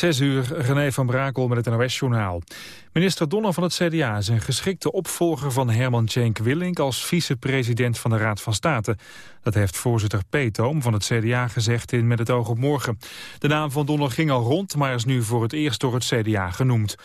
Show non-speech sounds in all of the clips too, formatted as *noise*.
Zes uur, René van Brakel met het NOS-journaal. Minister Donner van het CDA is een geschikte opvolger van Herman Cenk Willink... als vicepresident van de Raad van State. Dat heeft voorzitter Peetoom van het CDA gezegd in Met het oog op morgen. De naam van Donner ging al rond, maar is nu voor het eerst door het CDA genoemd.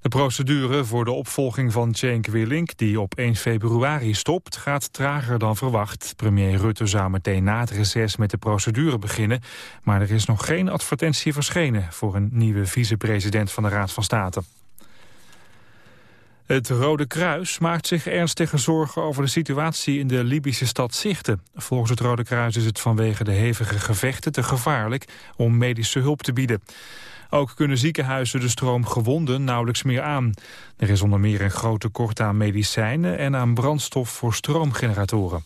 De procedure voor de opvolging van Cenk Willink, die op 1 februari stopt, gaat trager dan verwacht. Premier Rutte zou meteen na het reces met de procedure beginnen, maar er is nog geen advertentie verschenen voor een nieuwe vicepresident van de Raad van State. Het Rode Kruis maakt zich ernstige zorgen over de situatie in de Libische stad Zichten. Volgens het Rode Kruis is het vanwege de hevige gevechten te gevaarlijk om medische hulp te bieden. Ook kunnen ziekenhuizen de stroom gewonden nauwelijks meer aan. Er is onder meer een groot tekort aan medicijnen en aan brandstof voor stroomgeneratoren.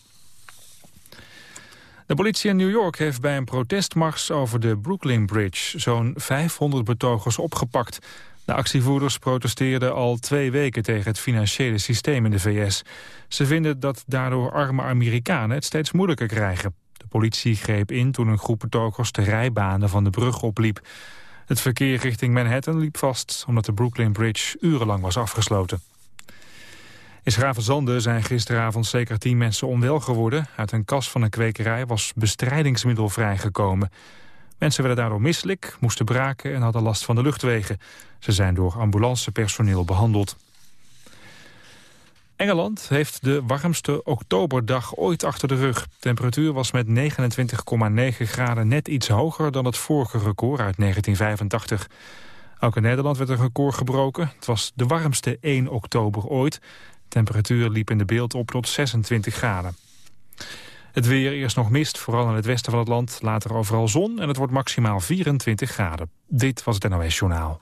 De politie in New York heeft bij een protestmars over de Brooklyn Bridge zo'n 500 betogers opgepakt. De actievoerders protesteerden al twee weken tegen het financiële systeem in de VS. Ze vinden dat daardoor arme Amerikanen het steeds moeilijker krijgen. De politie greep in toen een groep betogers de rijbanen van de brug opliep. Het verkeer richting Manhattan liep vast omdat de Brooklyn Bridge urenlang was afgesloten. In Schravenzande zijn gisteravond zeker tien mensen onwel geworden. Uit een kas van een kwekerij was bestrijdingsmiddel vrijgekomen. Mensen werden daardoor misselijk, moesten braken en hadden last van de luchtwegen. Ze zijn door ambulancepersoneel behandeld. Engeland heeft de warmste oktoberdag ooit achter de rug. De temperatuur was met 29,9 graden net iets hoger dan het vorige record uit 1985. Ook in Nederland werd een record gebroken. Het was de warmste 1 oktober ooit. Temperatuur liep in de beeld op tot 26 graden. Het weer eerst nog mist, vooral in het westen van het land. Later overal zon en het wordt maximaal 24 graden. Dit was het NOS Journaal.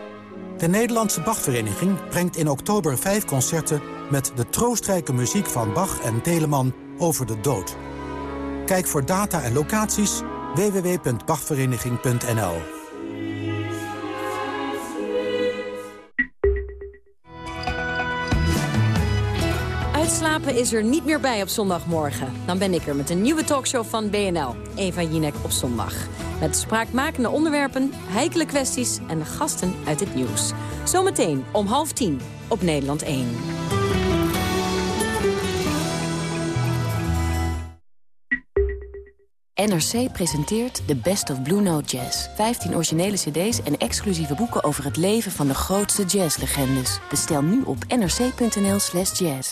De Nederlandse Bachvereniging brengt in oktober vijf concerten... met de troostrijke muziek van Bach en Telemann over de dood. Kijk voor data en locaties www.bachvereniging.nl. Uitslapen is er niet meer bij op zondagmorgen. Dan ben ik er met een nieuwe talkshow van BNL, Eva Jinek op zondag. Met spraakmakende onderwerpen, heikele kwesties en gasten uit het nieuws. Zometeen om half tien op Nederland 1. NRC presenteert The Best of Blue Note Jazz. 15 originele cd's en exclusieve boeken over het leven van de grootste jazzlegendes. Bestel nu op nrc.nl slash jazz.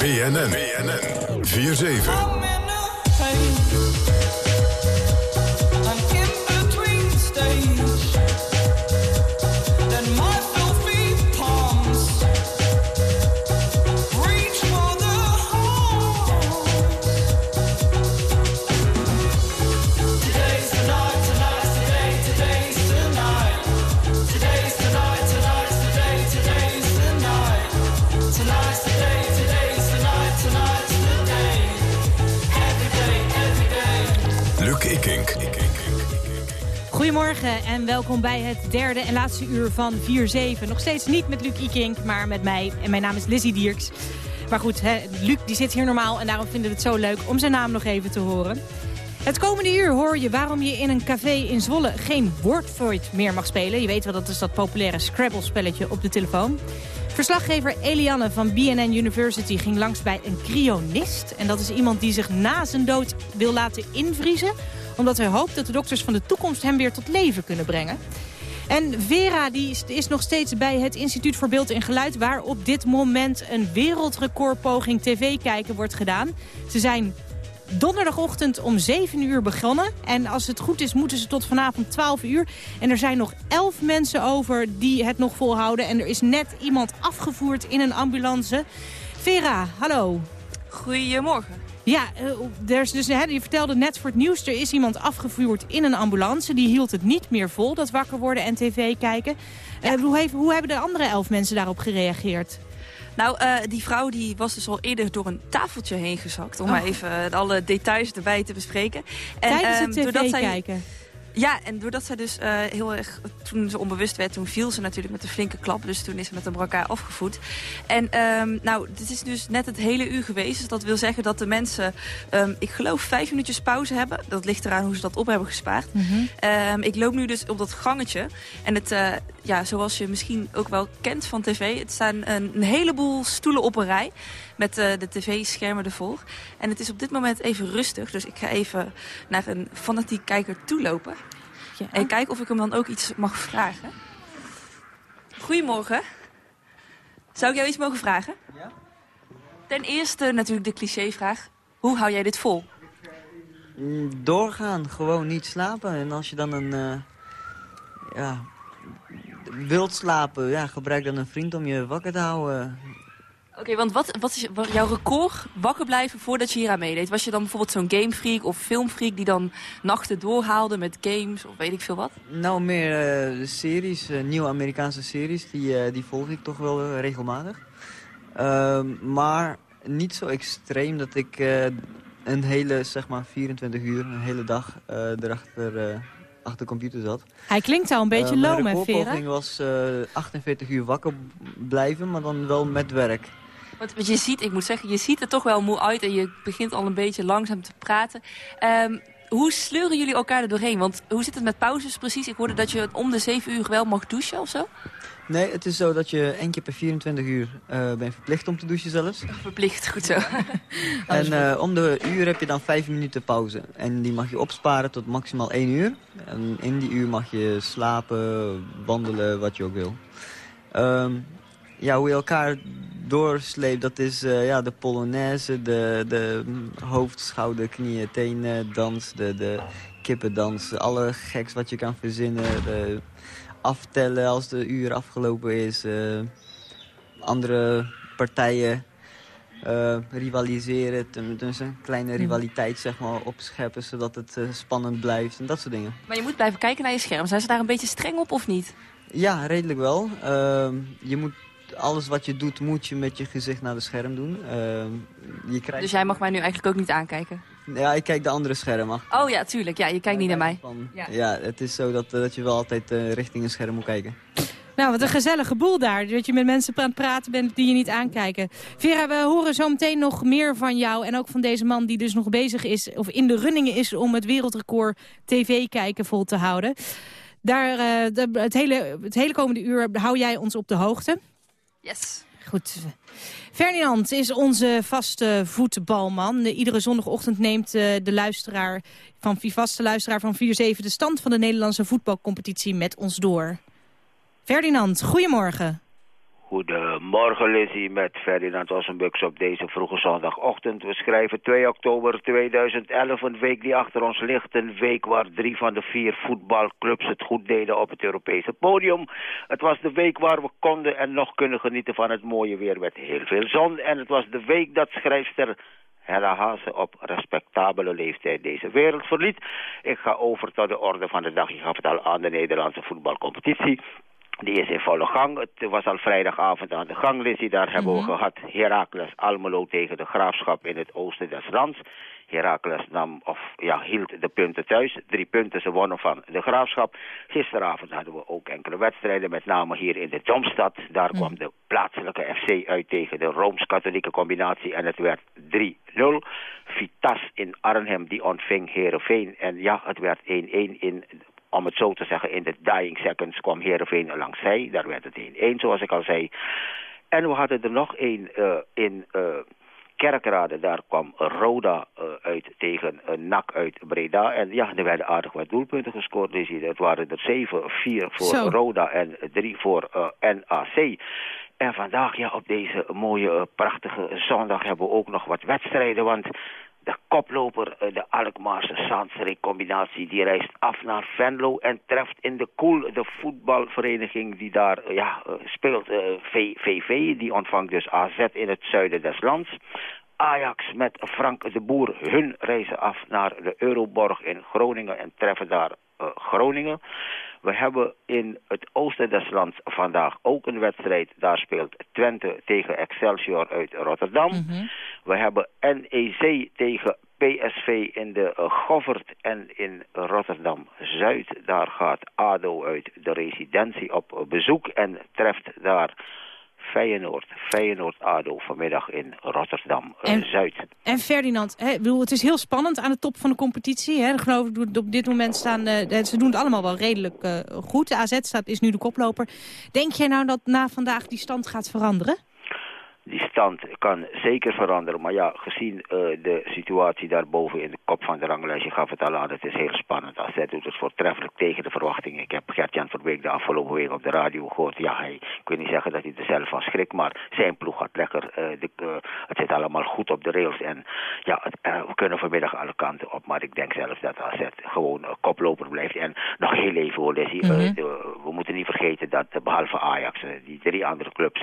BNN. BNN. 4-7. En welkom bij het derde en laatste uur van 4-7. Nog steeds niet met Luc Ikink, maar met mij. En mijn naam is Lizzie Dierks. Maar goed, hè, Luc die zit hier normaal en daarom vinden we het zo leuk om zijn naam nog even te horen. Het komende uur hoor je waarom je in een café in Zwolle geen Wordvoid meer mag spelen. Je weet wel, dat is dat populaire Scrabble-spelletje op de telefoon. Verslaggever Eliane van BNN University ging langs bij een cryonist. En dat is iemand die zich na zijn dood wil laten invriezen omdat hij hoopt dat de dokters van de toekomst hem weer tot leven kunnen brengen. En Vera die is nog steeds bij het Instituut voor Beeld en Geluid... waar op dit moment een wereldrecordpoging tv kijken wordt gedaan. Ze zijn donderdagochtend om 7 uur begonnen. En als het goed is, moeten ze tot vanavond 12 uur. En er zijn nog 11 mensen over die het nog volhouden. En er is net iemand afgevoerd in een ambulance. Vera, hallo. Goedemorgen. Ja, eh, er is dus, hè, je vertelde net voor het nieuws, er is iemand afgevoerd in een ambulance. Die hield het niet meer vol, dat wakker worden en tv kijken. Uh, hoe, heeft, hoe hebben de andere elf mensen daarop gereageerd? Nou, uh, die vrouw die was dus al eerder door een tafeltje heen gezakt. Om oh. maar even alle details erbij te bespreken. En, Tijdens het tv doordat zij, kijken? Ja, en doordat ze dus uh, heel erg, toen ze onbewust werd, toen viel ze natuurlijk met een flinke klap. Dus toen is ze met een brancard afgevoed. En um, nou, dit is dus net het hele uur geweest. Dus dat wil zeggen dat de mensen, um, ik geloof, vijf minuutjes pauze hebben. Dat ligt eraan hoe ze dat op hebben gespaard. Mm -hmm. um, ik loop nu dus op dat gangetje. En het, uh, ja, zoals je misschien ook wel kent van tv, het staan een, een heleboel stoelen op een rij met uh, de tv-schermen ervoor. En het is op dit moment even rustig. Dus ik ga even naar een fanatiek kijker toe lopen. Ja. En kijken of ik hem dan ook iets mag vragen. Goedemorgen. Zou ik jou iets mogen vragen? Ja. Ten eerste natuurlijk de clichévraag. Hoe hou jij dit vol? Doorgaan, gewoon niet slapen. En als je dan een... Uh, ja, wilt slapen, ja, gebruik dan een vriend om je wakker te houden. Oké, want wat, wat is jouw record wakker blijven voordat je hier aan meedeed? Was je dan bijvoorbeeld zo'n gamefreak of filmfreak die dan nachten doorhaalde met games of weet ik veel wat? Nou, meer uh, series, uh, nieuwe Amerikaanse series, die, uh, die volg ik toch wel regelmatig. Ehm, maar niet zo extreem dat ik een hele, zeg maar 24 uur, een hele dag erachter achter de computer zat. Hij klinkt al een beetje uh, low, hè, Vera? Mijn was uh, 48 uur wakker blijven, maar dan wel met werk. Want, je ziet, ik moet zeggen, je ziet er toch wel moe uit en je begint al een beetje langzaam te praten. Um, hoe sleuren jullie elkaar er doorheen? Want hoe zit het met pauzes precies? Ik hoorde dat je om de 7 uur wel mag douchen of zo? Nee, het is zo dat je één keer per 24 uur uh, bent verplicht om te douchen zelfs. Verplicht, goed zo. *laughs* en uh, om de uur heb je dan 5 minuten pauze. En die mag je opsparen tot maximaal 1 uur. En in die uur mag je slapen, wandelen, wat je ook wil. Um, ja, hoe je elkaar doorsleept, dat is uh, ja, de polonaise, de, de hoofd, schouder, knieën, tenen, dans, de, de kippendans. Alle geks wat je kan verzinnen. De aftellen als de uur afgelopen is. Uh, andere partijen uh, rivaliseren. Dus een kleine rivaliteit zeg maar, opscheppen, zodat het spannend blijft en dat soort dingen. Maar je moet blijven kijken naar je scherm. Zijn ze daar een beetje streng op of niet? Ja, redelijk wel. Ehm, je moet alles wat je doet, moet je met je gezicht naar de scherm doen. Uh, je krijgt... Dus jij mag mij nu eigenlijk ook niet aankijken? Ja, ik kijk de andere schermen. Oh ja, tuurlijk. Ja, je kijkt niet naar mij. ja. ja. het is zo dat, dat je wel altijd uh, richting een scherm moet kijken. Nou, wat een gezellige boel daar. Dat je met mensen aan het praten bent die je niet aankijken. Vera, we horen zo meteen nog meer van jou. En ook van deze man die dus nog bezig is, of in de runningen is... om het wereldrecord tv-kijken vol te houden. Daar, uh, de, het, hele, het hele komende uur hou jij ons op de hoogte. Yes. Goed. Ferdinand is onze vaste voetbalman. Iedere zondagochtend neemt eh, de luisteraar van vaste luisteraar van 4-7 de stand van de Nederlandse voetbalcompetitie met ons door. Ferdinand, goedemorgen. Goedemorgen Lizzie met Ferdinand Ossenbux op deze vroege zondagochtend. We schrijven 2 oktober 2011, een week die achter ons ligt. Een week waar drie van de vier voetbalclubs het goed deden op het Europese podium. Het was de week waar we konden en nog kunnen genieten van het mooie weer met heel veel zon. En het was de week dat schrijfster Hella Haase op respectabele leeftijd deze wereld verliet. Ik ga over tot de orde van de dag. Je gaf het al aan de Nederlandse voetbalcompetitie. Die is in volle gang. Het was al vrijdagavond aan de gang, Lizzie. Daar hebben we mhm. gehad Heracles Almelo tegen de Graafschap in het oosten des lands. Heracles nam, of ja, hield de punten thuis. Drie punten, ze wonnen van de Graafschap. Gisteravond hadden we ook enkele wedstrijden, met name hier in de Domstad. Daar kwam de plaatselijke FC uit tegen de Rooms-Katholieke combinatie en het werd 3-0. Vitas in Arnhem, die ontving Heerenveen. En ja, het werd 1-1 in om het zo te zeggen, in de dying seconds kwam Heerenveen langs zij. Daar werd het 1-1, zoals ik al zei. En we hadden er nog één uh, in uh, Kerkrade. Daar kwam Roda uit tegen NAC uit Breda. En ja, er werden aardig wat doelpunten gescoord. Dus het waren er 7, 4 voor Roda en 3 voor NAC. En vandaag, ja, op deze mooie, prachtige zondag hebben we ook nog wat wedstrijden. Want de koploper, eh, de Alkmaarse Zandstreek-combinatie, die reist af naar Venlo en treft in de Koel de voetbalvereniging die daar eh, ja, eh, speelt, VVV. Die ontvangt dus AZ in het zuiden des lands. Ajax met Frank de Boer, hun reizen af naar de Euroborg in Groningen en treffen daar Groningen. We hebben in het oosten des lands vandaag ook een wedstrijd. Daar speelt Twente tegen Excelsior uit Rotterdam. Mhm. We hebben NEC tegen PSV in de uh, Goffert en in Rotterdam-Zuid. Daar gaat ADO uit de residentie op bezoek en treft daar Feyenoord. Feyenoord-ADO vanmiddag in Rotterdam-Zuid. En, en, Ferdinand, hè, bedoel, het is heel spannend aan de top van de competitie. Hè? Geloof ik, op dit moment staan, uh, ze doen het allemaal wel redelijk uh, goed. De AZ staat, is nu de koploper. Denk jij nou dat na vandaag die stand gaat veranderen? Die stand kan zeker veranderen. Maar ja, gezien uh, de situatie daarboven in de kop van de ranglijst, je gaf het al aan, het is heel spannend. AZ doet het voortreffelijk tegen de verwachtingen. Ik heb Gert-Jan Verbeek de afgelopen week op de radio gehoord. Ja, hij, ik wil niet zeggen dat hij er zelf van schrikt, maar zijn ploeg gaat lekker. Uh, de, uh, het zit allemaal goed op de rails. En ja, het, we kunnen vanmiddag alle kanten op. Maar ik denk zelf dat AZ gewoon koploper blijft. En nog heel even hoor, Leslie, mm -hmm. we moeten niet vergeten dat behalve Ajax, die drie andere clubs,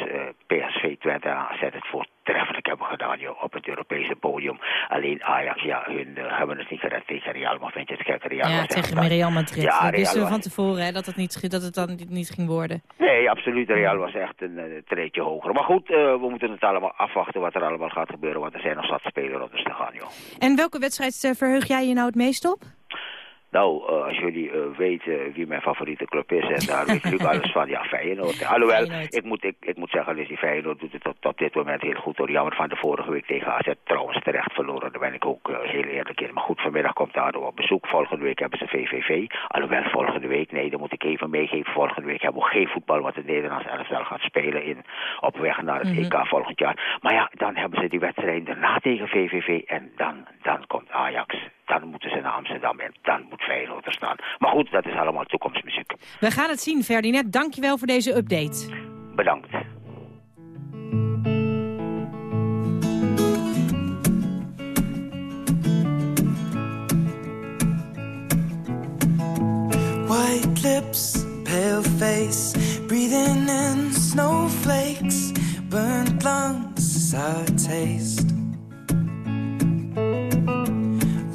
PSV, Twente en AZ het voortreffelijk hebben gedaan joh, op het Europese podium. Alleen Ajax, ja, hun uh, hebben het niet gered tegen Real, maar vind je het gek? Real ja, tegen Real Madrid. Ja, Real wisten we van tevoren hè, dat, het niet, dat het dan niet ging worden. Nee, absoluut. Real was echt een, een treetje hoger. Maar goed, uh, we moeten het allemaal afwachten wat er allemaal gaat gebeuren, want er zijn nog zat spelers op te gaan. Joh. En welke wedstrijd verheug jij je nou het meest op? Nou, uh, als jullie uh, weten wie mijn favoriete club is, en daar weet ik alles van, ja, Feyenoord. Alhoewel, Ik, moet, ik, ik moet zeggen, dus die Feyenoord doet het tot, tot dit moment heel goed. Hoor. Jammer van de vorige week tegen AZ trouwens terecht verloren, daar ben ik ook uh, heel eerlijk in. Maar goed, vanmiddag komt ADO op bezoek. Volgende week hebben ze VVV. Alhoewel, volgende week, nee, dan moet ik even meegeven. Volgende week hebben we geen voetbal, wat de Nederlandse elftal gaat spelen in, op weg naar het mm -hmm. EK volgend jaar. Maar ja, dan hebben ze die wedstrijd daarna tegen VVV en dan, dan komt Ajax dan moeten ze naar Amsterdam en dan moet Feyenoord er staan. Maar goed, dat is allemaal toekomstmuziek. We gaan het zien, Ferdinand. Dankjewel voor deze update. Bedankt. White lips, pale face, breathing in snowflakes, burnt lungs, sour taste.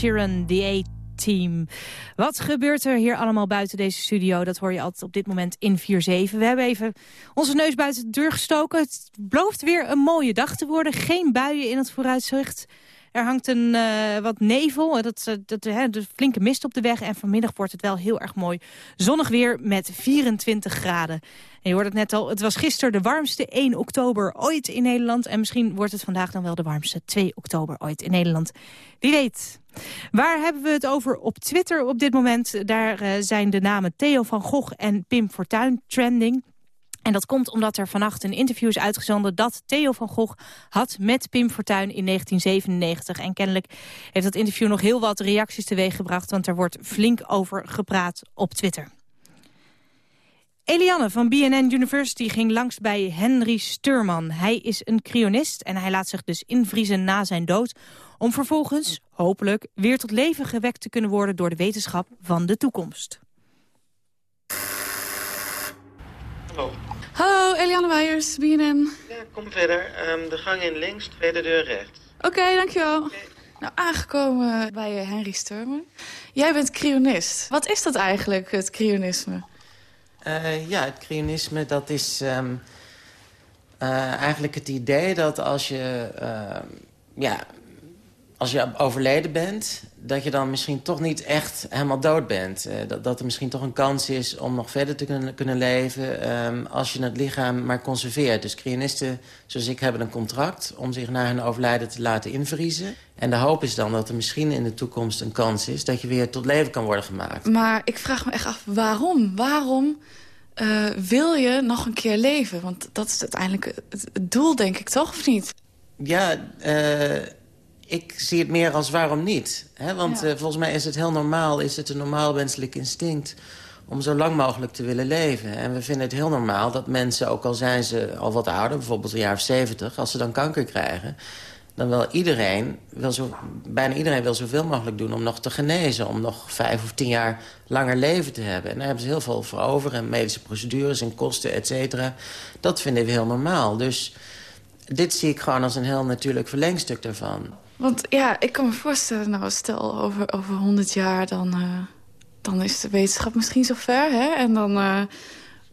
Sheeran, The A-Team. Wat gebeurt er hier allemaal buiten deze studio? Dat hoor je altijd op dit moment in 4-7. We hebben even onze neus buiten de deur gestoken. Het belooft weer een mooie dag te worden. Geen buien in het vooruitzicht. Er hangt een eh, wat nevel, dat, eh, dat, hè, de flinke mist op de weg. En vanmiddag wordt het wel heel erg mooi zonnig weer met 24 graden. En je hoort het net al, het was gisteren de warmste 1 oktober ooit in Nederland. En misschien wordt het vandaag dan wel de warmste 2 oktober ooit in Nederland. Wie weet. Waar hebben we het over op Twitter op dit moment? Daar eh, zijn de namen Theo van Gogh en Pim Fortuyn trending. En dat komt omdat er vannacht een interview is uitgezonden... dat Theo van Gogh had met Pim Fortuyn in 1997. En kennelijk heeft dat interview nog heel wat reacties teweeggebracht... want er wordt flink over gepraat op Twitter. Eliane van BNN University ging langs bij Henry Sturman. Hij is een cryonist en hij laat zich dus invriezen na zijn dood... om vervolgens, hopelijk, weer tot leven gewekt te kunnen worden... door de wetenschap van de toekomst. Hallo. Hallo, Eliane Weijers, BNN. Ja, kom verder. Ehm, de gang in links, tweede deur rechts. Oké, dankjewel. Nou, aangekomen bij eh, Henry Sturman. Jij bent cryonist. Wat is dat eigenlijk, het cryonisme? Eh, ja, het cryonisme, dat is ehm, eh, eigenlijk het idee dat als je, ehm, ja, als je overleden bent... dat je dan misschien toch niet echt helemaal dood bent. Eh, dat, dat er misschien toch een kans is om nog verder te kunnen, kunnen leven... ehm, als je het lichaam maar conserveert. Dus cryonisten, zoals ik, hebben een contract... om zich na hun overlijden te laten invriezen. En de hoop is dan dat er misschien in de toekomst een kans is... dat je weer tot leven kan worden gemaakt. Maar ik vraag me echt af, waarom? Waarom eh, wil je nog een keer leven? Want dat is uiteindelijk het, het doel, denk ik, toch? Of niet? Ja, eh, ik zie het meer als waarom niet. Hè? Want eh, volgens mij is het heel normaal, is het een normaal wenselijk instinct... om zo lang mogelijk te willen leven. En we vinden het heel normaal dat mensen, ook al zijn ze al wat ouder... bijvoorbeeld een jaar of zeventig, als ze dan kanker krijgen... dan wil iedereen, wil zo, bijna iedereen wil zoveel mogelijk doen om nog te genezen... om nog vijf of tien jaar langer leven te hebben. En daar hebben ze heel veel voor over. En medische procedures en kosten, et cetera. Dat vinden we heel normaal. Dus dit zie ik gewoon als een heel natuurlijk verlengstuk daarvan. Want ja, ik kan me voorstellen, nou, stel over, over 100 jaar... Dan, eh, dan is de wetenschap misschien zo ver, hè? En dan, eh,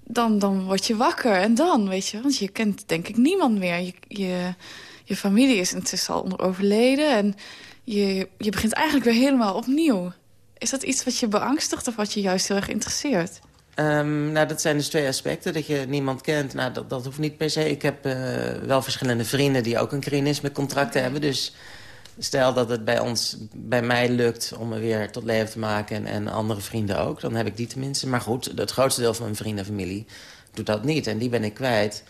dan, dan word je wakker. En dan, weet je, want je kent denk ik niemand meer. Je, je, je familie is intussen al onder overleden. En je, je begint eigenlijk weer helemaal opnieuw. Is dat iets wat je beangstigt of wat je juist heel erg interesseert? Ehm, nou, dat zijn dus twee aspecten. Dat je niemand kent, nou, dat, dat hoeft niet per se. Ik heb eh, wel verschillende vrienden die ook een cryonisme-contract hebben. Dus stel dat het bij ons, bij mij lukt om me weer tot leven te maken... En, en andere vrienden ook, dan heb ik die tenminste. Maar goed, het grootste deel van mijn vrienden en familie doet dat niet. En die ben ik kwijt.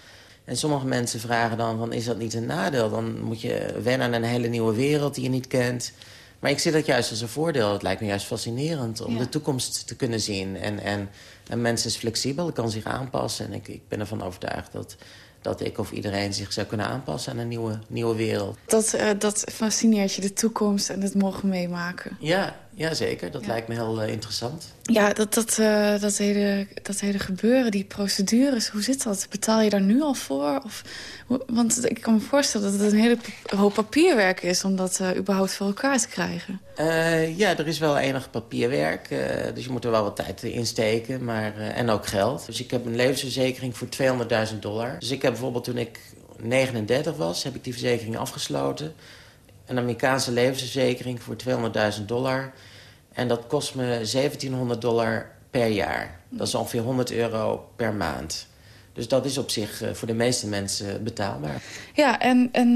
En sommige mensen vragen dan van, is dat niet een nadeel? Dan moet je wennen aan een hele nieuwe wereld die je niet kent... Maar ik zie dat juist als een voordeel. Het lijkt me juist fascinerend om Ja. de toekomst te kunnen zien. En, en een mens is flexibel, kan zich aanpassen. En ik, ik ben ervan overtuigd dat, dat ik of iedereen zich zou kunnen aanpassen aan een nieuwe, nieuwe wereld. Dat, eh, dat fascineert je, de toekomst en het mogen meemaken. Ja, ja zeker. Dat lijkt me heel eh, interessant. Ja, dat, dat, eh, dat, hele, dat hele gebeuren, die procedures, hoe zit dat? Betaal je daar nu al voor? Of, want ik kan me voorstellen dat het een hele hoop papierwerk is... om dat eh, überhaupt voor elkaar te krijgen. Ja, er is wel enig papierwerk. dus je moet er wel wat tijd in steken. Maar, en ook geld. Dus ik heb een levensverzekering voor 200.000 dollar. Dus ik heb bijvoorbeeld toen ik 39 was, heb ik die verzekering afgesloten. Een Amerikaanse levensverzekering voor 200.000 dollar. En dat kost me 1700 dollar per jaar. Dat is ongeveer 100 euro per maand. Dus dat is op zich uh, voor de meeste mensen betaalbaar. Ja, en, en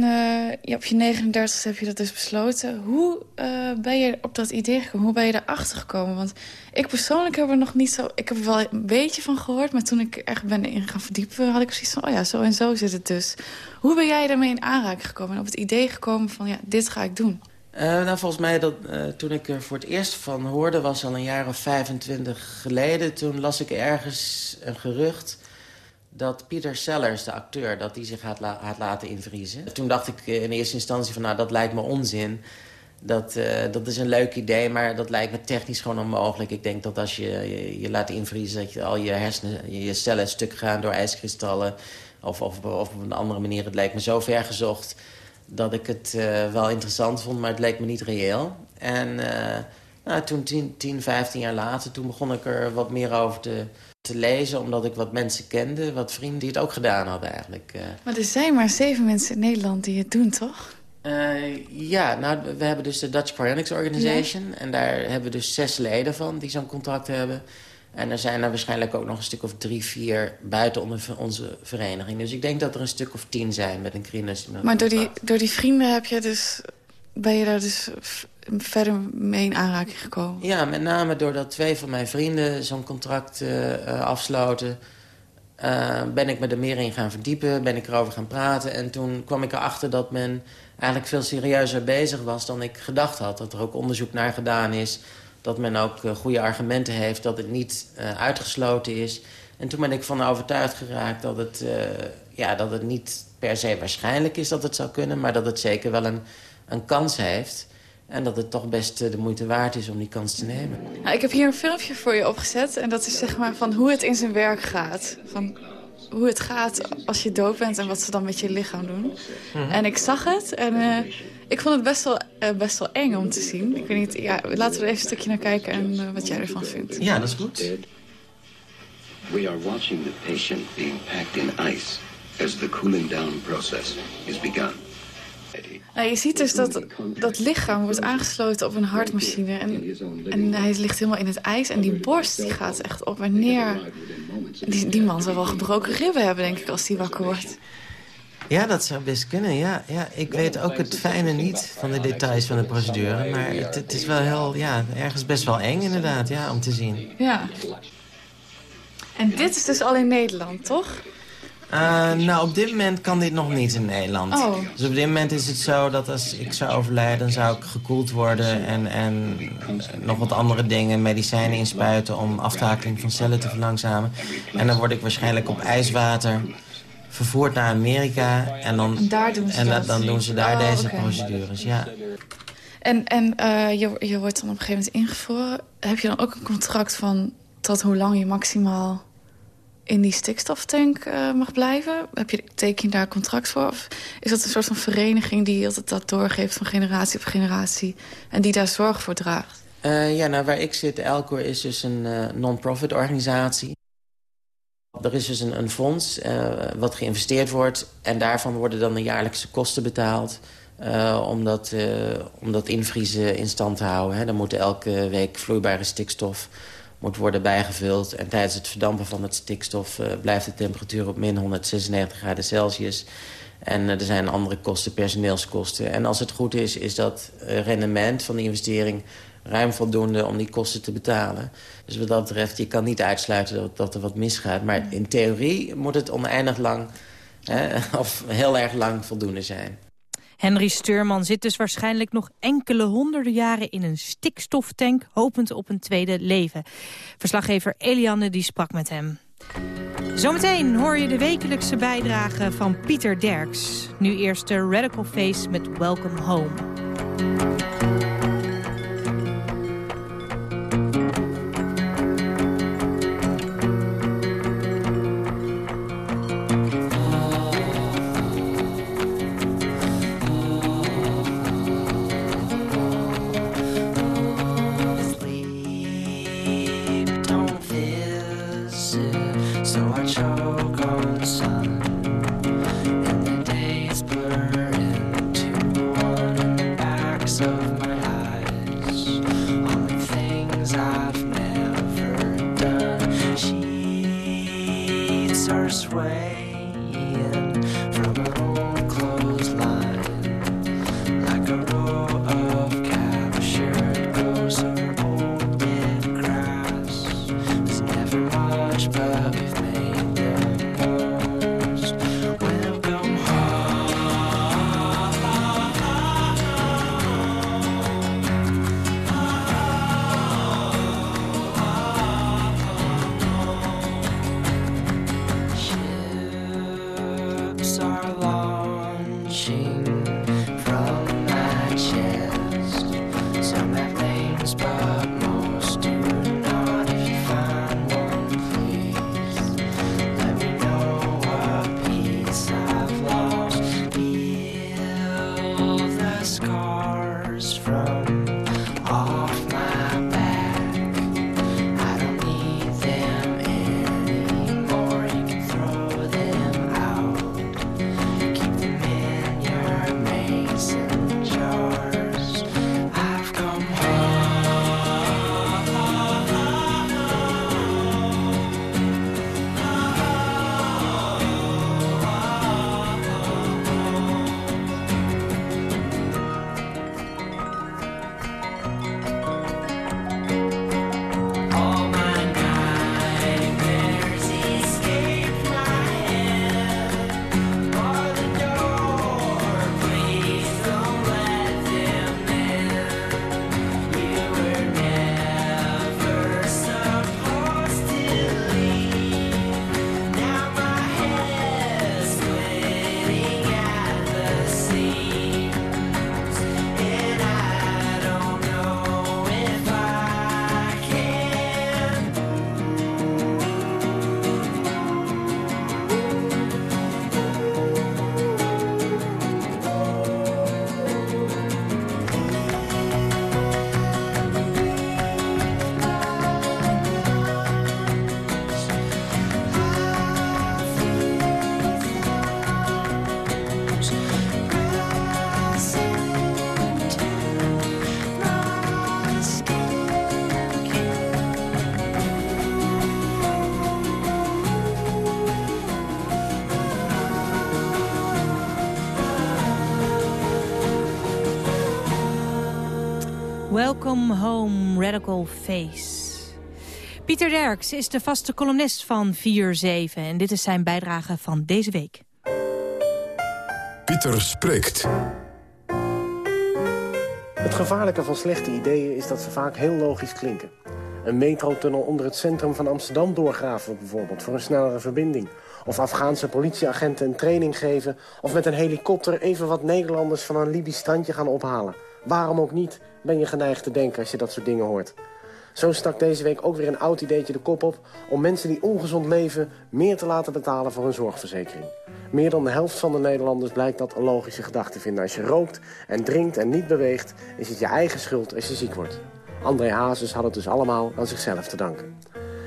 ja, op je 39 heb je dat dus besloten. Hoe uh, ben je op dat idee gekomen? Hoe ben je erachter gekomen? Want ik persoonlijk heb er nog niet zo... Ik heb er wel een beetje van gehoord. Maar toen ik echt ben in gaan verdiepen... had ik precies van, oh ja, zo en zo zit het dus. Hoe ben jij daarmee in aanraking gekomen? En op het idee gekomen van, ja, dit ga ik doen? Uh, nou, volgens mij, dat, uh, toen ik er voor het eerst van hoorde... was al een jaar of 25 geleden. Toen las ik ergens een gerucht dat Peter Sellers, de acteur, dat die zich had, la had laten invriezen. Toen dacht ik in eerste instantie van, nou, dat lijkt me onzin. Dat, dat is een leuk idee, maar dat lijkt me technisch gewoon onmogelijk. Ik denk dat als je je, laat invriezen... dat je al je hersenen, je cellen stuk gaan door ijskristallen... Of, of, of, op een andere manier. Het lijkt me zo ver gezocht dat ik het uh, wel interessant vond... maar het leek me niet reëel. En uh, nou, toen, 10, 10, 15 jaar later, toen begon ik er wat meer over te te lezen... omdat ik wat mensen kende, wat vrienden die het ook gedaan hadden eigenlijk. Uh. Maar er zijn maar zeven mensen in Nederland die het doen, toch? Uh, ja, nou, we hebben dus de Dutch Cryonics Organization... Ja. en daar hebben we dus zes leden van die zo'n contract hebben... En er zijn er waarschijnlijk ook nog een stuk of drie, vier buiten onze vereniging. Dus ik denk dat er een stuk of tien zijn met een krinus. Maar door die, door die vrienden heb je dus, ben je daar dus verder mee in aanraking gekomen? Ja, met name doordat twee van mijn vrienden zo'n contract uh, uh, afsloten... Uh, ben ik me er meer in gaan verdiepen, ben ik erover gaan praten. En toen kwam ik erachter dat men eigenlijk veel serieuzer bezig was dan ik gedacht had. Dat er ook onderzoek naar gedaan is. Dat men ook goede argumenten heeft dat het niet uitgesloten is. En toen ben ik van overtuigd geraakt dat het, ja, dat het niet per se waarschijnlijk is dat het zou kunnen... maar dat het zeker wel een, een kans heeft... En dat het toch best eh, de moeite waard is om die kans te nemen. Nou, ik heb hier een filmpje voor je opgezet. En dat is zeg maar van hoe het in zijn werk gaat. Van hoe het gaat als je dood bent en wat ze dan met je lichaam doen. Mhm. En ik zag het en uh, ik vond het best wel, uh, best wel eng om te zien. Ik weet niet, ja, laten we er even een stukje naar kijken en uh, wat jij ervan vindt. Ja, dat is goed. We are watching the patient being packed in ice as the cooling down process is begun. Nou, je ziet dus dat dat lichaam wordt aangesloten op een hartmachine. En, en hij ligt helemaal in het ijs. En die borst die gaat echt op en neer. Die, die man zal wel gebroken ribben hebben, denk ik, als hij wakker wordt. Ja, dat zou best kunnen, ja. ja. Ik weet ook het fijne niet van de details van de procedure. Maar het, het is wel heel, ja, ergens best wel eng inderdaad, ja, om te zien. Ja. En dit is dus al in Nederland, toch? Uh, nou, op dit moment kan dit nog niet in Nederland. Oh. Dus op dit moment is het zo dat als ik zou overlijden... dan zou ik gekoeld worden en, en nog wat andere dingen... medicijnen inspuiten om aftakeling van cellen te verlangzamen. En dan word ik waarschijnlijk op ijswater vervoerd naar Amerika. En dan, en daar doen ze, en dan doen ze daar oh, deze okay. procedures, ja. En, en uh, je, je wordt dan op een gegeven moment ingevroren. Heb je dan ook een contract van tot hoe lang je maximaal in die stikstoftank uh, mag blijven? Heb je, teken daar contract voor? Of is dat een soort van vereniging die dat, dat doorgeeft van generatie op generatie... en die daar zorg voor draagt? Uh, ja, nou, waar ik zit, Elcor is dus een uh, non-profit organisatie. Er is dus een, een fonds wat geïnvesteerd wordt... en daarvan worden dan de jaarlijkse kosten betaald... om, dat, om dat invriezen in stand te houden. Hè. Dan moet elke week vloeibare stikstof moet worden bijgevuld. En tijdens het verdampen van het stikstof uh, blijft de temperatuur op min 196 graden Celsius. En uh, er zijn andere kosten, personeelskosten. En als het goed is, is dat uh, rendement van de investering ruim voldoende om die kosten te betalen. Dus wat dat betreft, je kan niet uitsluiten dat, dat er wat misgaat. Maar in theorie moet het oneindig lang, *laughs* of heel erg lang voldoende zijn. Henry Steurman zit dus waarschijnlijk nog enkele honderden jaren in een stikstoftank, hopend op een tweede leven. Verslaggever Eliane die sprak met hem. Zometeen hoor je de wekelijkse bijdrage van Pieter Derks. Nu eerst de Radical Face met Welcome Home. Welcome home, Radical Face. Pieter Derks is de vaste columnist van 4-7 en dit is zijn bijdrage van deze week. Pieter spreekt. Het gevaarlijke van slechte ideeën is dat ze vaak heel logisch klinken. Een metrotunnel onder het centrum van Amsterdam doorgraven bijvoorbeeld... voor een snellere verbinding. Of Afghaanse politieagenten een training geven... of met een helikopter even wat Nederlanders van een Libisch strandje gaan ophalen. Waarom ook niet, ben je geneigd te denken als je dat soort dingen hoort. Zo stak deze week ook weer een oud ideetje de kop op... om mensen die ongezond leven meer te laten betalen voor hun zorgverzekering. Meer dan de helft van de Nederlanders blijkt dat een logische gedachte te vinden. Als je rookt en drinkt en niet beweegt, is het je eigen schuld als je ziek wordt. André Hazes had het dus allemaal aan zichzelf te danken.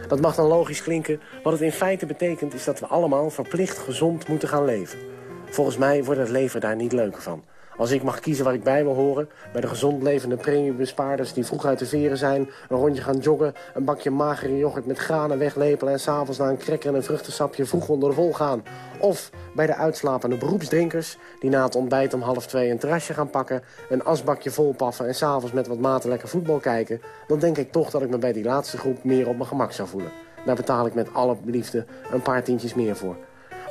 Dat mag dan logisch klinken. Wat het in feite betekent is dat we allemaal verplicht gezond moeten gaan leven. Volgens mij wordt het leven daar niet leuker van. Als ik mag kiezen waar ik bij wil horen... bij de gezond levende premiebespaarders die vroeg uit de veren zijn... een rondje gaan joggen, een bakje magere yoghurt met granen weglepelen... en s'avonds na een cracker en een vruchtensapje vroeg onder de vol gaan. Of bij de uitslapende beroepsdrinkers... die na het ontbijt om half twee een terrasje gaan pakken... een asbakje volpaffen en s'avonds met wat maten lekker voetbal kijken... dan denk ik toch dat ik me bij die laatste groep meer op mijn gemak zou voelen. Daar betaal ik met alle liefde een paar tientjes meer voor.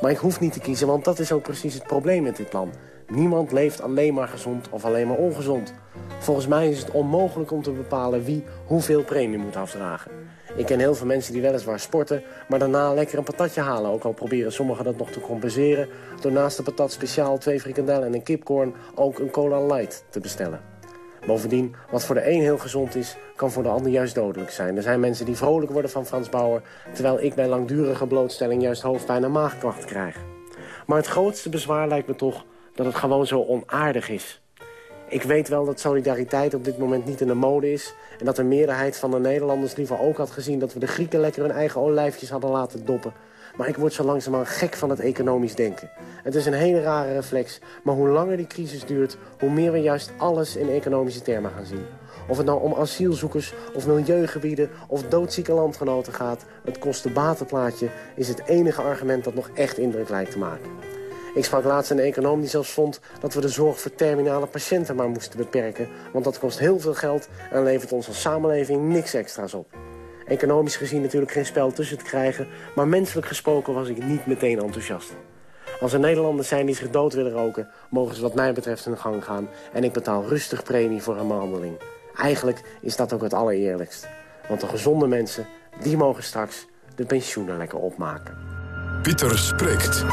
Maar ik hoef niet te kiezen, want dat is ook precies het probleem met dit plan. Niemand leeft alleen maar gezond of alleen maar ongezond. Volgens mij is het onmogelijk om te bepalen wie hoeveel premie moet afdragen. Ik ken heel veel mensen die weliswaar sporten, maar daarna lekker een patatje halen. Ook al proberen sommigen dat nog te compenseren... door naast de patat speciaal twee frikandellen en een kipcorn ook een cola light te bestellen. Bovendien, wat voor de een heel gezond is, kan voor de ander juist dodelijk zijn. Er zijn mensen die vrolijk worden van Frans Bauer... terwijl ik bij langdurige blootstelling juist hoofdpijn en maagklachten krijg. Maar het grootste bezwaar lijkt me toch dat het gewoon zo onaardig is. Ik weet wel dat solidariteit op dit moment niet in de mode is... en dat de meerderheid van de Nederlanders liever ook had gezien... dat we de Grieken lekker hun eigen olijfjes hadden laten doppen. Maar ik word zo langzaamaan gek van het economisch denken. Het is een hele rare reflex, maar hoe langer die crisis duurt... hoe meer we juist alles in economische termen gaan zien. Of het nou om asielzoekers of milieugebieden of doodzieke landgenoten gaat... het kosten-batenplaatje is het enige argument dat nog echt indruk lijkt te maken. Ik sprak laatst een econoom die zelfs vond dat we de zorg voor terminale patiënten maar moesten beperken. Want dat kost heel veel geld en levert ons als samenleving niks extra's op. Economisch gezien natuurlijk geen spel tussen te krijgen, maar menselijk gesproken was ik niet meteen enthousiast. Als er Nederlanders zijn die zich dood willen roken, mogen ze wat mij betreft hun gang gaan. En ik betaal rustig premie voor een behandeling. Eigenlijk is dat ook het allereerlijkst. Want de gezonde mensen, die mogen straks de pensioenen lekker opmaken. Pieter spreekt.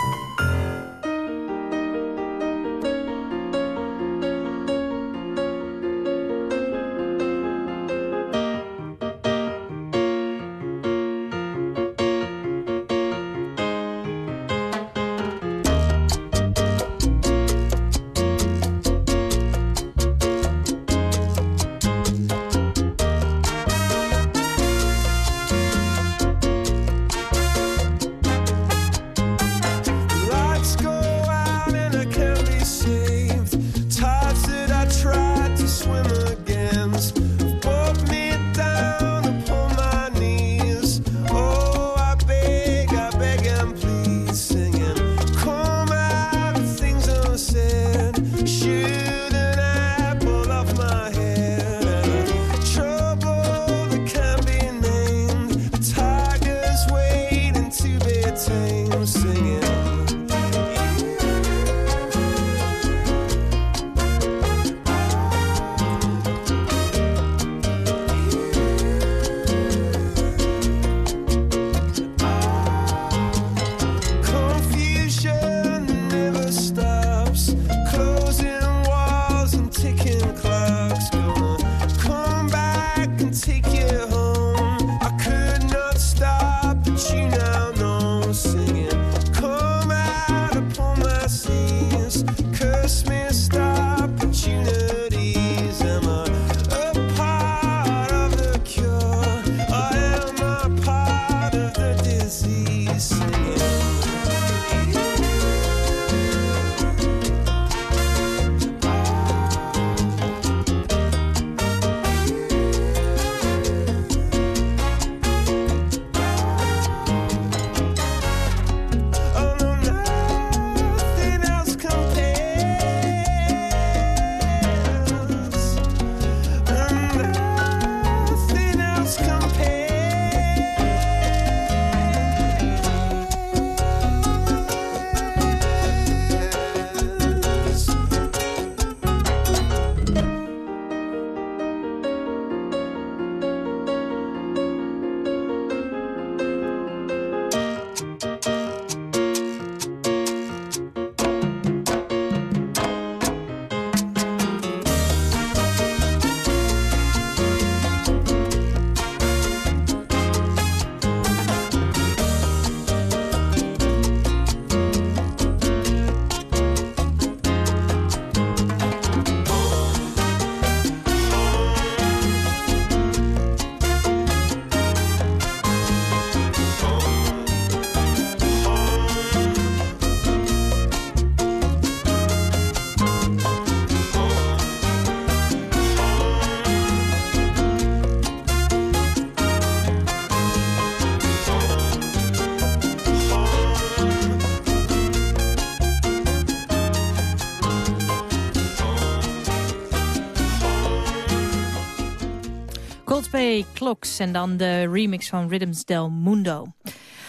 Clocks en dan de remix van Rhythms del Mundo.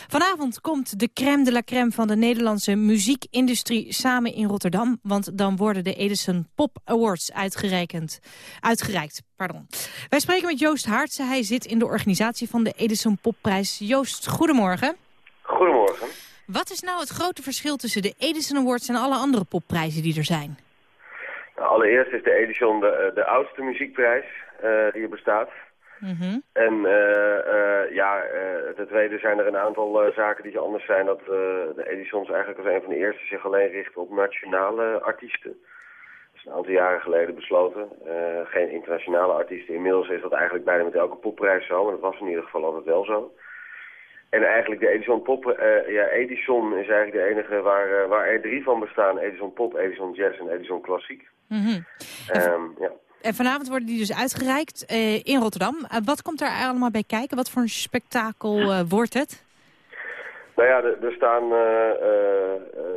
Vanavond komt de crème de la crème van de Nederlandse muziekindustrie samen in Rotterdam. Want dan worden de Edison Pop Awards uitgereikt. uitgereikt. Pardon. Wij spreken met Joost Haartse. Hij zit in de organisatie van de Edison Popprijs. Joost, goedemorgen. Goedemorgen. Wat is nou het grote verschil tussen de Edison Awards en alle andere popprijzen die er zijn? Nou, allereerst is de Edison de, de oudste muziekprijs uh, die er bestaat. Mhm. En uh, ja, ten tweede zijn er een aantal zaken die anders zijn. Dat de Edisons eigenlijk als een van de eerste zich alleen richten op nationale artiesten. Dat is een aantal jaren geleden besloten. geen internationale artiesten. Inmiddels is dat eigenlijk bijna met elke popprijs zo. Maar dat was in ieder geval altijd wel zo. En eigenlijk de Edison Pop, ja, Edison is eigenlijk de enige waar, waar er drie van bestaan. Edison Pop, Edison Jazz en Edison Klassiek. Mhm. Um, ja. En vanavond worden die dus uitgereikt uh, in Rotterdam. Uh, wat komt daar allemaal bij kijken? Wat voor een spektakel uh, wordt het? Nou ja, er staan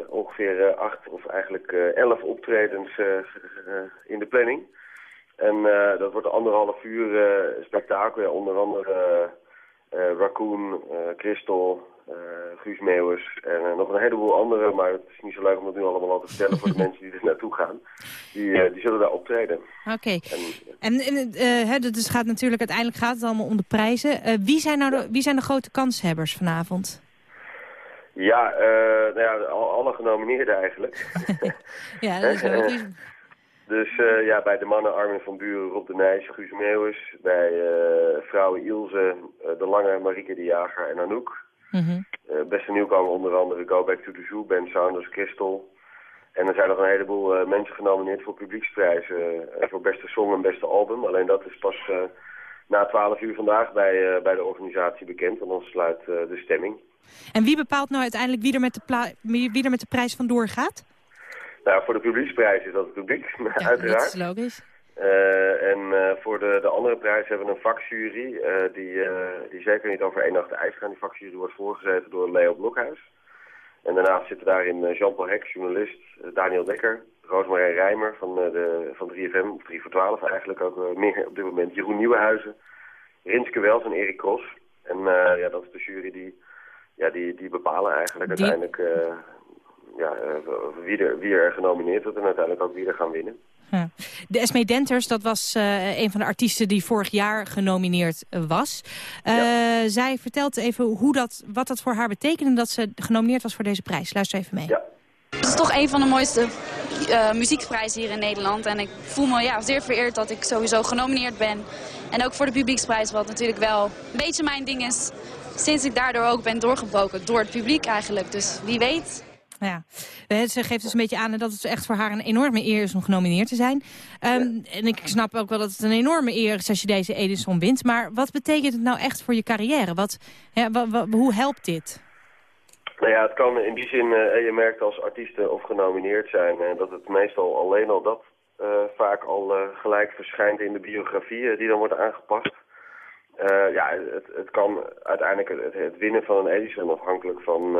ongeveer acht of eigenlijk elf optredens in de planning. En dat wordt anderhalf uur spektakel. Ja, onder andere Raccoon, Crystal, Guus Meeuwers en uh, nog een heleboel andere, maar het is niet zo leuk om dat nu allemaal al te vertellen voor de *laughs* mensen die er naartoe gaan. Die, uh, die zullen daar optreden. Oké. En, en hè, dus gaat natuurlijk, uiteindelijk gaat het allemaal om de prijzen. wie, zijn nou de, wie zijn de grote kanshebbers vanavond? Ja, nou ja, alle genomineerden eigenlijk. *laughs* ja, dat is logisch. Dus uh, ja, bij de mannen Armin van Buren, Rob de Nijs, Guus Meeuwis. Bij uh, vrouwen Ilse, uh, De Lange, Marieke de Jager en Anouk. Mm -hmm. beste nieuwkomer onder andere Go Back to the Zoo, Ben Saunders, Crystal. En er zijn nog een heleboel mensen genomineerd voor publieksprijzen. voor beste song en beste album. Alleen dat is pas na 12 uur vandaag bij, bij de organisatie bekend. En dan sluit de stemming. En wie bepaalt nou uiteindelijk wie er met de, wie er met de prijs vandoor gaat? Nou, voor de publieksprijs is dat het publiek, *laughs* ja, uiteraard. dat is logisch. Uh, en uh, voor de, de andere prijs hebben we een vakjury uh, die, die zeker niet over één nacht de ijs gaan. Die vakjury wordt voorgezeten door Leo Blokhuis. En daarnaast zitten daarin Jean-Paul Hek, journalist, Daniel Dekker, Roosmarijn Rijmer van, de, van 3FM, of 3 voor 12 eigenlijk ook meer op dit moment, Jeroen Nieuwenhuizen, Rinske Wels en Erik Kros. En ja, dat is de jury die, ja, die, die bepalen eigenlijk Die- uiteindelijk ja, wie, er, wie er genomineerd wordt en uiteindelijk ook wie er gaan winnen. Ja. De Esme Denters, dat was uh, een van de artiesten die vorig jaar genomineerd was. Uh, Zij vertelt even hoe dat, wat dat voor haar betekende dat ze genomineerd was voor deze prijs. Luister even mee. Ja. Het is toch een van de mooiste uh, muziekprijzen hier in Nederland. En ik voel me ja, zeer vereerd dat ik sowieso genomineerd ben. En ook voor de publieksprijs, wat natuurlijk wel een beetje mijn ding is. Sinds ik daardoor ook ben doorgebroken, door het publiek eigenlijk. Dus wie weet... Ja, ze geeft dus een beetje aan dat het echt voor haar een enorme eer is om genomineerd te zijn. Um, en ik snap ook wel dat het een enorme eer is als je deze Edison wint. Maar wat betekent het nou echt voor je carrière? Wat, ja, hoe helpt dit? Nou ja, het kan in die zin, uh, je merkt als artiesten of genomineerd zijn, uh, dat het meestal alleen al dat uh, vaak al gelijk verschijnt in de biografie die dan wordt aangepast. ja, het, het kan uiteindelijk het, het, winnen van een Edison afhankelijk van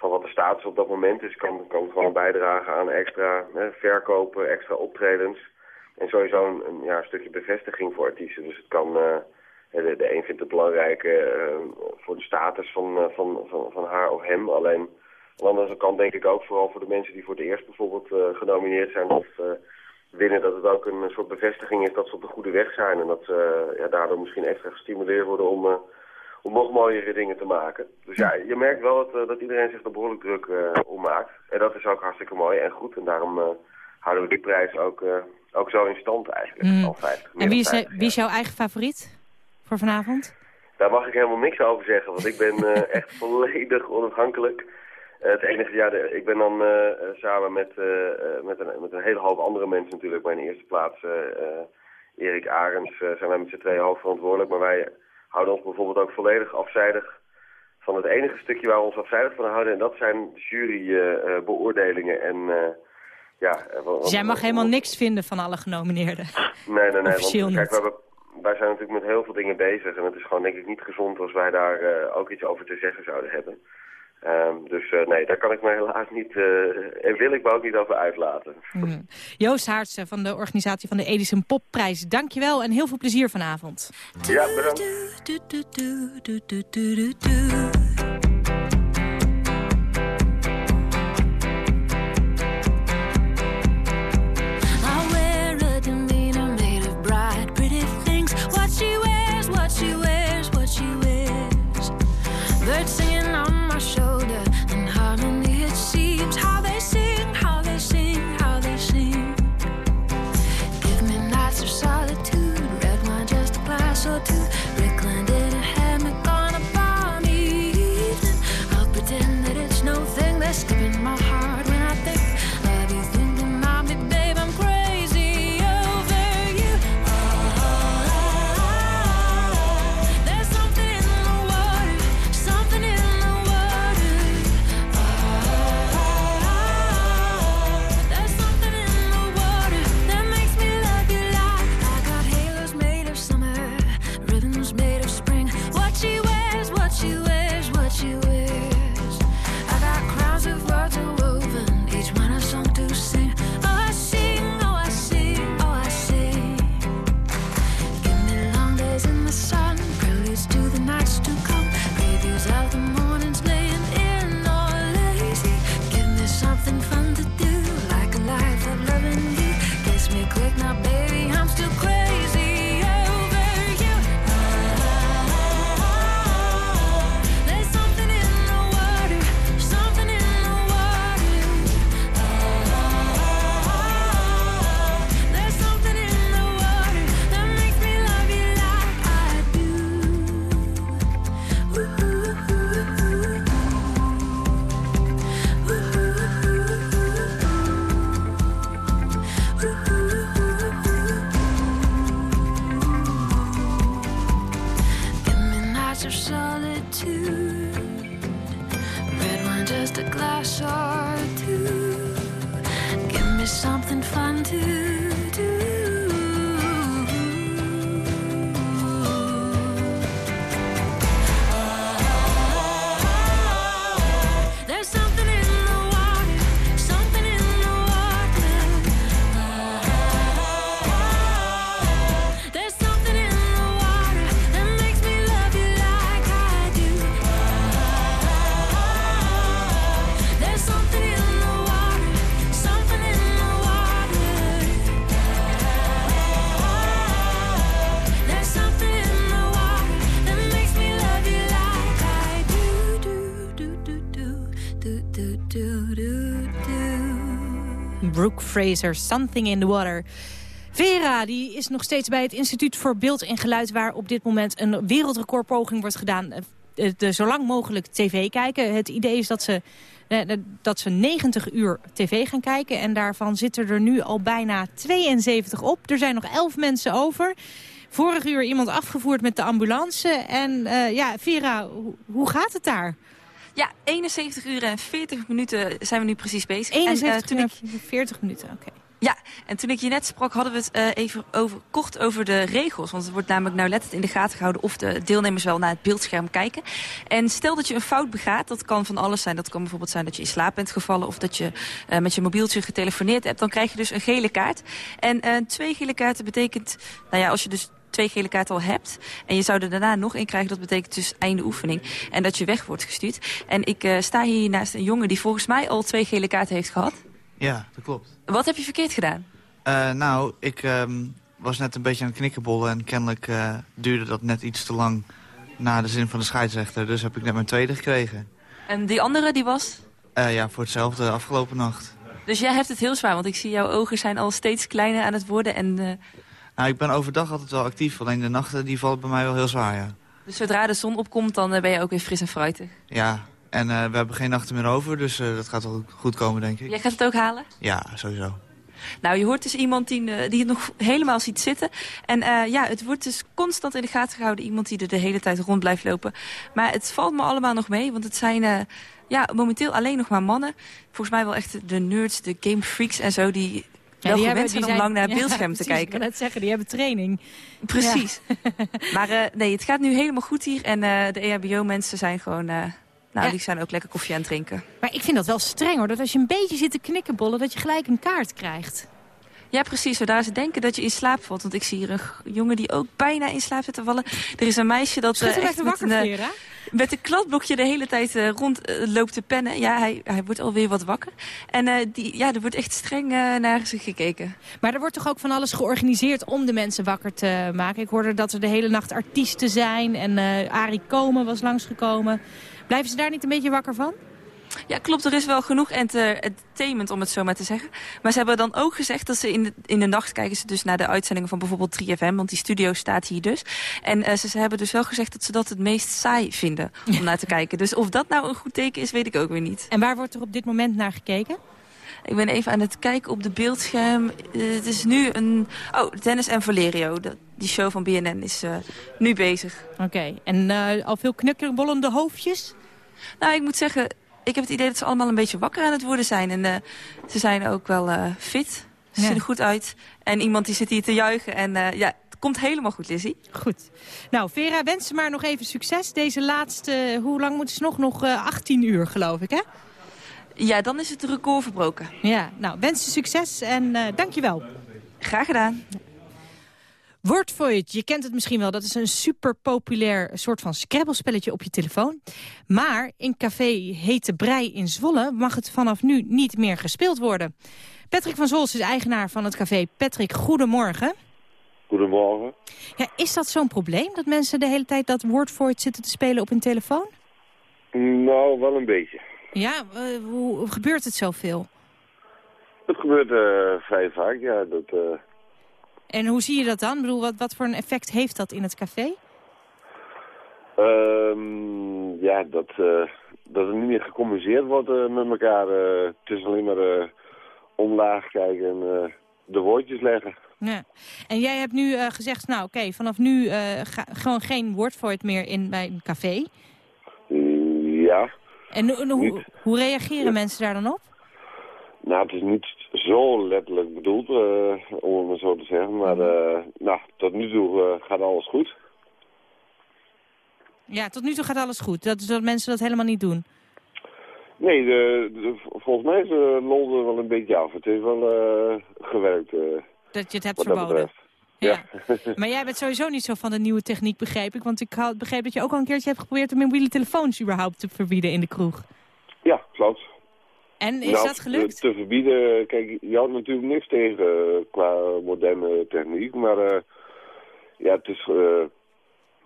van wat de status op dat moment is, kan, kan gewoon bijdragen aan extra hè, verkopen, extra optredens. En sowieso een, een ja, een stukje bevestiging voor artiesten. Dus het kan, uh, de, de een vindt het belangrijk uh, voor de status van, uh, van, van, van haar of hem. Alleen aan de andere kant denk ik ook vooral voor de mensen die voor het eerst bijvoorbeeld genomineerd zijn of winnen, dat het ook een soort bevestiging is dat ze op de goede weg zijn. En dat ze ja, daardoor misschien extra gestimuleerd worden om om nog mooiere dingen te maken. Dus ja, je merkt wel dat, uh, dat iedereen zich er behoorlijk druk uh, om maakt. En dat is ook hartstikke mooi en goed. En daarom uh, houden we die prijs ook, ook zo in stand eigenlijk. Mm. Al 50, en wie is, wie is jouw eigen favoriet voor vanavond? Daar mag ik helemaal niks over zeggen, want ik ben *laughs* echt volledig onafhankelijk. het enige, ja, de, ik ben dan samen met, met, een, met een hele hoop andere mensen natuurlijk. Maar in de eerste plaats Erik Arends zijn wij met z'n tweeën hoofdverantwoordelijk. Maar wij houden ons bijvoorbeeld ook volledig afzijdig van het enige stukje waar we ons afzijdig van houden. En dat zijn jurybeoordelingen. en uh, ja... Dus jij mag helemaal niks vinden van alle genomineerden? Nee, nee, nee. Officieel want, kijk, we wij zijn natuurlijk met heel veel dingen bezig. En het is gewoon denk ik niet gezond als wij daar uh, ook iets over te zeggen zouden hebben. Ehm, dus eh, nee, daar kan ik me helaas niet, uh, en wil ik me ook niet over uitlaten. *laughs* Mm. Joost Haartsen van de organisatie van de Edison Popprijs, dankjewel en heel veel plezier vanavond. Ja, bedankt. Fraser, Something in the Water. Vera die is nog steeds bij het Instituut voor Beeld en Geluid... waar op dit moment een wereldrecordpoging wordt gedaan... Eh, de, zo lang mogelijk tv kijken. Het idee is dat ze, eh, dat ze 90 uur tv gaan kijken. En daarvan zitten er nu al bijna 72 op. Er zijn nog 11 mensen over. Vorig uur iemand afgevoerd met de ambulance. En ja, Vera, hoe gaat het daar? Ja, 71 uur en 40 minuten zijn we nu precies bezig. 71 en, uh, ik... 40 minuten, oké. Ja, en toen ik je net sprak hadden we het uh, even over, kort over de regels. Want het wordt namelijk nauwlettend in de gaten gehouden of de deelnemers wel naar het beeldscherm kijken. En stel dat je een fout begaat, dat kan van alles zijn. Dat kan bijvoorbeeld zijn dat je in slaap bent gevallen of dat je uh, met je mobieltje getelefoneerd hebt. Dan krijg je dus een gele kaart. En uh, twee gele kaarten betekent, nou ja, als je dus twee gele kaarten al hebt... en je zou er daarna nog één krijgen, dat betekent dus einde oefening. En dat je weg wordt gestuurd. En ik uh, sta hier naast een jongen die volgens mij al twee gele kaarten heeft gehad. Ja, dat klopt. Wat heb je verkeerd gedaan? Uh, nou, ik um, was net een beetje aan het knikkenbollen... en kennelijk uh, duurde dat net iets te lang na de zin van de scheidsrechter. Dus heb ik net mijn tweede gekregen. En die andere, die was? ja, voor hetzelfde afgelopen nacht. Dus jij hebt het heel zwaar, want ik zie jouw ogen zijn al steeds kleiner aan het worden... en nou, ik ben overdag altijd wel actief. Alleen de nachten die vallen bij mij wel heel zwaar, ja. Dus zodra de zon opkomt, dan ben je ook weer fris en fruitig? Ja, en uh, we hebben geen nachten meer over, dus uh, dat gaat wel goed komen, denk ik. Jij gaat het ook halen? Ja, sowieso. Nou, je hoort dus iemand die, uh, die het nog helemaal ziet zitten. En ja, het wordt dus constant in de gaten gehouden. Iemand die er de hele tijd rond blijft lopen. Maar het valt me allemaal nog mee, want het zijn ja, momenteel alleen nog maar mannen. Volgens mij wel echt de nerds, de game freaks en zo... die ja, die hebben, die om lang naar het *laughs* beeldscherm te kijken. Ik kan net zeggen, die hebben training. Precies. *laughs* Maar uh, nee, het gaat nu helemaal goed hier. En uh, de EHBO-mensen zijn gewoon uh, Nou, Ja. die zijn ook lekker koffie aan het drinken. Maar ik vind dat wel streng hoor, dat als je een beetje zit te knikkenbollen... dat je gelijk een kaart krijgt. Ja, precies. Zodra ze denken dat je in slaap valt. Want ik zie hier een jongen die ook bijna in slaap zit te vallen. Er is een meisje dat hem echt met, een, eh, met een kladblokje de hele tijd eh, rond loopt te pennen. Ja, hij, hij wordt alweer wat wakker. En die, ja, er wordt echt streng naar zich gekeken. Maar er wordt toch ook van alles georganiseerd om de mensen wakker te maken. Ik hoorde dat er de hele nacht artiesten zijn en Arie Komen was langsgekomen. Blijven ze daar niet een beetje wakker van? Ja, klopt. Er is wel genoeg enter- entertainment, om het zo maar te zeggen. Maar ze hebben dan ook gezegd dat ze in de, in de nacht kijken ze dus naar de uitzendingen van bijvoorbeeld 3FM. Want die studio staat hier dus. En eh, ze, ze hebben dus wel gezegd dat ze dat het meest saai vinden om naar te kijken. Dus of dat nou een goed teken is, weet ik ook weer niet. En waar wordt er op dit moment naar gekeken? Ik ben even aan het kijken op de beeldscherm. Eh, het is nu een... Oh, Dennis en Valerio. Dat- die show van BNN is eh, nu bezig. Oké, en al veel knukkelbollende hoofdjes? Nou, ik moet zeggen, ik heb het idee dat ze allemaal een beetje wakker aan het worden zijn. En eh, ze zijn ook wel eh, fit. Ze Ja. zien er goed uit. En iemand die zit hier te juichen. En eh, ja, het komt helemaal goed, Lizzie. Goed. Nou, Vera, wens ze maar nog even succes. Deze laatste, hoe lang moeten ze nog? Nog eh, 18 uur, geloof ik, hè? Ja, dan is het record verbroken. Ja, nou, wens ze succes en eh dankjewel. Graag gedaan. Wordvoid, je kent het misschien wel. Dat is een super populair soort van scrabblespelletje op je telefoon. Maar in café Hete Brei in Zwolle mag het vanaf nu niet meer gespeeld worden. Patrick van Zols is eigenaar van het café. Patrick, goedemorgen. Goedemorgen. Ja, is dat zo'n probleem dat mensen de hele tijd dat Wordvoid zitten te spelen op hun telefoon? Nou, wel een beetje. Ja, eh, hoe, gebeurt het zoveel? Het gebeurt eh, vrij vaak, ja. Dat, eh, En hoe zie je dat dan? Ik bedoel, wat, wat voor een effect heeft dat in het café? ehm, ja, dat, eh, dat er niet meer gecommuniceerd wordt eh, met elkaar. eh, het is alleen maar omlaag kijken en de woordjes leggen. Ja. En jij hebt nu gezegd, nou oké, vanaf nu ga, gewoon geen Wordvoid meer in bij een café. Ja. En hoe- hoe, hoe reageren mensen daar dan op? Nou, het is niet zo letterlijk bedoeld, eh, om het maar zo te zeggen. Maar eh, nou, tot nu toe eh, gaat alles goed. Ja, tot nu toe gaat alles goed. Dat is dat mensen dat helemaal niet doen. Nee, de, de- volgens mij is lol er wel een beetje af. Het heeft wel gewerkt. Dat je het hebt verboden. Ja. *laughs* Maar jij bent sowieso niet zo van de nieuwe techniek, begreep ik. Want ik had begreep dat je ook al een keertje hebt geprobeerd om mobiele telefoons überhaupt te verbieden in de kroeg. ja, klopt. En is Nou, dat gelukt? Te, te verbieden, kijk, je houdt natuurlijk niks tegen eh, qua moderne techniek, maar eh, ja, het is, eh,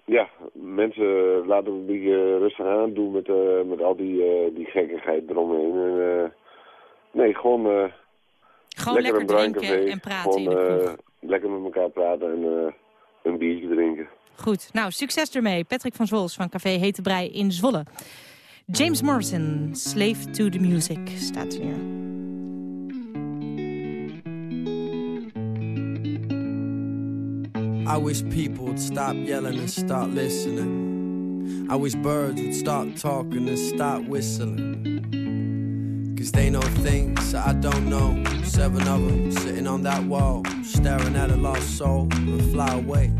ja, mensen laten een beetje rustig aan doen met, eh, met al die, eh, die gekkigheid eromheen. En, eh, nee, gewoon, eh, Gewoon lekker drinken café, en praten gewoon, in de kroeg. eh, lekker met elkaar praten en eh, een biertje drinken. Goed, nou, succes ermee. Patrick van Zwols van Café Hete Brei in Zwolle. James Morrison, Slave to the Music, staat er hier. I wish people would stop yelling and start listening. I wish birds would stop talking and stop whistling. Cause they know things I don't know. Seven of them sitting on that wall, staring at a lost soul and fly away.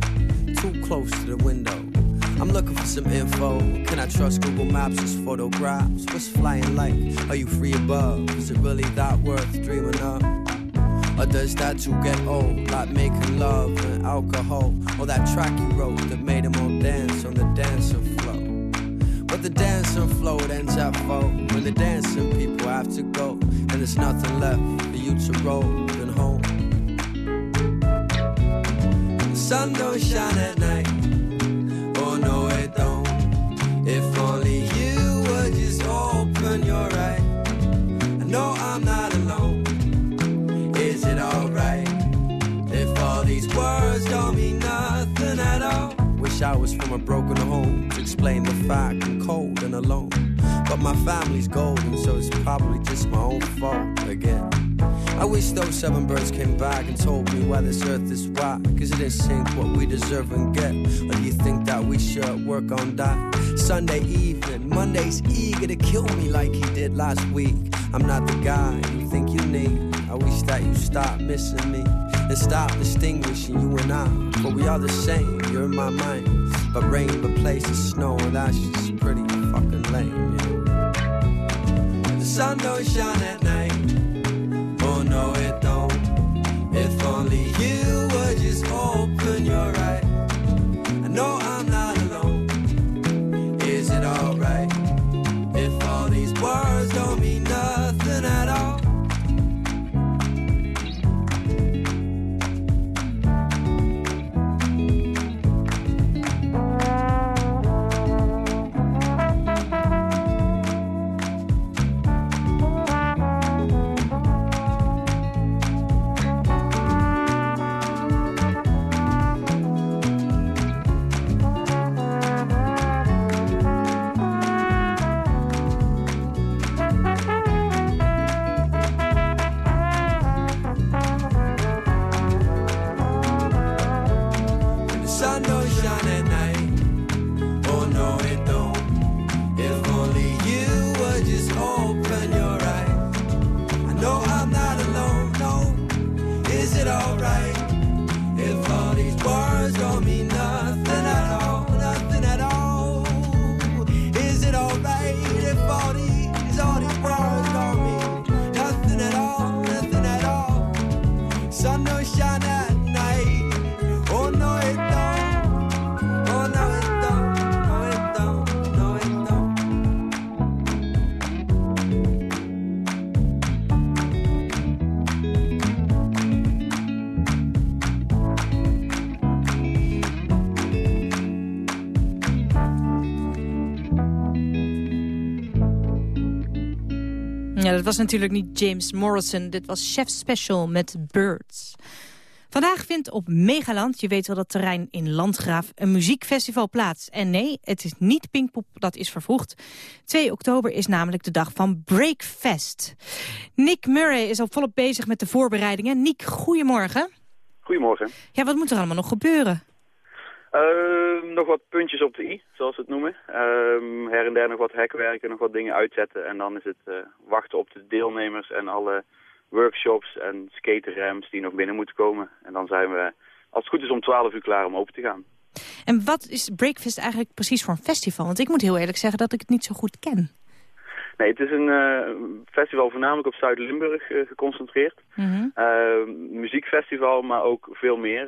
Too close to the window. I'm looking for some info. Can I trust Google Maps as photographs? What's flying like? Are you free above? Is it really that worth dreaming of? Or does that too get old? Like making love and alcohol? Or that track you wrote that made them all dance on the dancing floor? But the dancing floor ends at four when the dancing people have to go. And there's nothing left for you to roll and home. The sun don't shine at night. If only you would just open your eyes. I know I'm not alone. Is it alright if all these words don't mean nothing at all? Wish I was from a broken home to explain the fact I'm cold and alone. But my family's golden, so it's probably just my own fault again. I wish those seven birds came back and told me why this earth is why. Cause it didn't sink what we deserve and get. Or do you think that we should work on that? Sunday evening, Monday's eager to kill me like he did last week. I'm not the guy you think you need. I wish that you stop missing me and stop distinguishing you and I. But we are the same, you're in my mind. But rain replaces snow, and that's just pretty fucking lame, yeah. The sun don't shine at night. No, it don't. If only you would just open dat was natuurlijk niet James Morrison. Dit was Chef Special met Birds. Vandaag vindt op Megaland, je weet wel dat terrein in Landgraaf, een muziekfestival plaats. En nee, het is niet Pinkpop, dat is vervroegd. 2 oktober is namelijk de dag van Breakfest. Nick Murray is al volop bezig met de voorbereidingen. Nick, goedemorgen. Goedemorgen. Ja, wat moet er allemaal nog gebeuren? Ehm, nog wat puntjes op de i, zoals we het noemen. Ehm, her en der nog wat hekwerken, nog wat dingen uitzetten. En dan is het eh, wachten op de deelnemers en alle workshops en skaterrams die nog binnen moeten komen. En dan zijn we, als het goed is, om 12 uur klaar om open te gaan. En wat is Breakfast eigenlijk precies voor een festival? Want ik moet heel eerlijk zeggen dat ik het niet zo goed ken. Nee, het is een eh, festival voornamelijk op Zuid-Limburg eh, geconcentreerd. Ehm, muziekfestival, maar ook veel meer.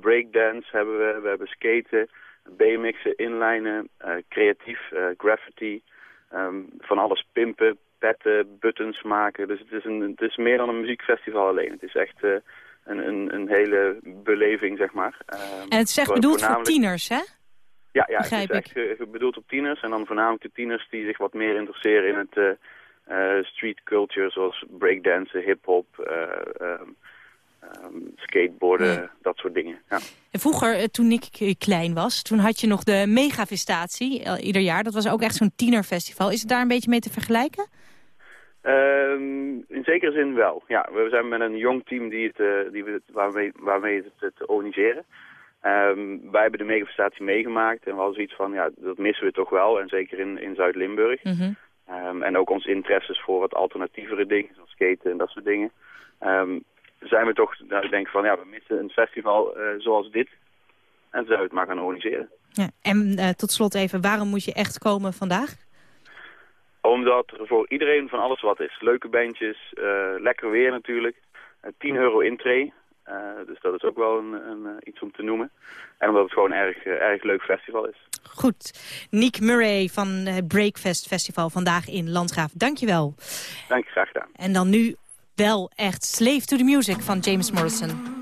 Breakdance hebben we, we hebben skaten, BMX'en, inlijnen, eh, creatief, eh, graffiti. ehm, van alles pimpen, petten, buttons maken. Dus het is, een, het is meer dan een muziekfestival alleen. Het is echt eh, een, een, een hele beleving, zeg maar. Ehm, En het is echt bedoeld voor tieners, hè? Ja, ja het is echt eh, bedoeld op tieners. En dan voornamelijk de tieners die zich wat meer interesseren in het eh, eh, street culture. Zoals breakdansen, hip-hop, eh, ehm, ehm, skateboarden, dat soort dingen. Ja. En vroeger, toen ik klein was, toen had je nog de megafestatie ieder jaar. Dat was ook echt zo'n tienerfestival. Is het daar een beetje mee te vergelijken? Ehm, in zekere zin wel. Ja, we zijn met een jong team die het, die we, het- waarmee, waarmee het te organiseren. Ehm, wij hebben de megafestatie meegemaakt en we hadden zoiets van, ja, dat missen we toch wel. En zeker in, in Zuid-Limburg. Ehm, en ook onze interesses voor wat alternatievere dingen, zoals skaten en dat soort dingen. Ehm, zijn we toch, nou, ik denk van, ja, we missen een festival eh, zoals dit. En zouden we het maar gaan organiseren. Ja. En eh, tot slot even, waarom moet je echt komen vandaag? Omdat er voor iedereen van alles wat is. Leuke bandjes, eh, lekker weer natuurlijk. Eh, 10 euro intree. Eh, dus dat is ook wel een, een, eh, iets om te noemen. En omdat het gewoon een erg, eh, erg leuk festival is. Goed. Nick Murray van het Breakfast Festival vandaag in Landgraaf. Dankjewel. Dank je, graag gedaan. En dan nu wel echt Slave to the Music van James Morrison.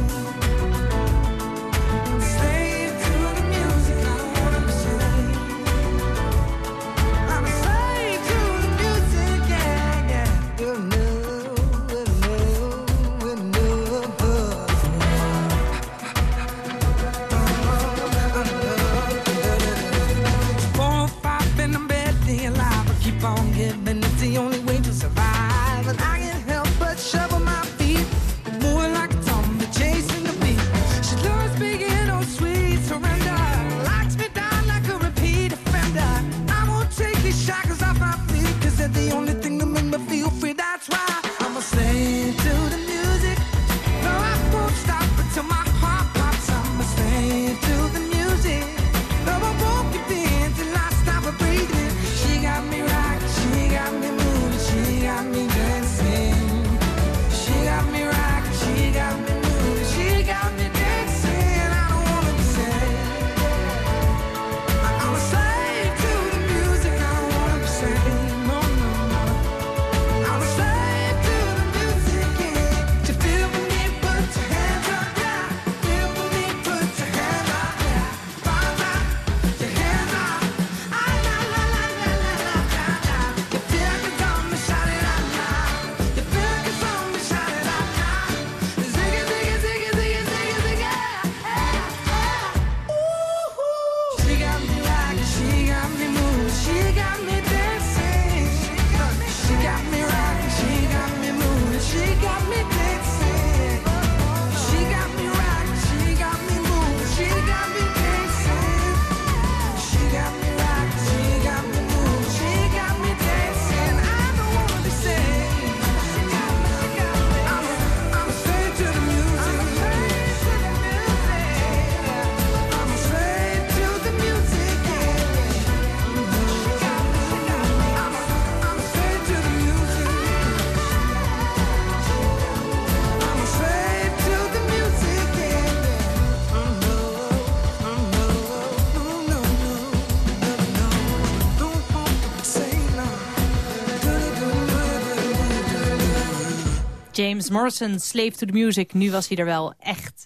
James Morrison, Slave to the Music. Nu was hij er wel echt.